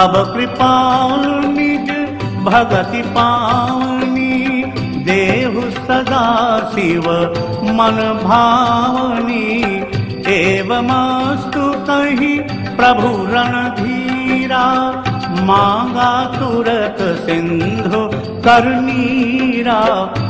अव निज भगति पावनी देहु सदा शिव मन भावनी एवमस्तु कहि प्रभु रणधीरा मांगा तुरत सिन्धु करनीरा।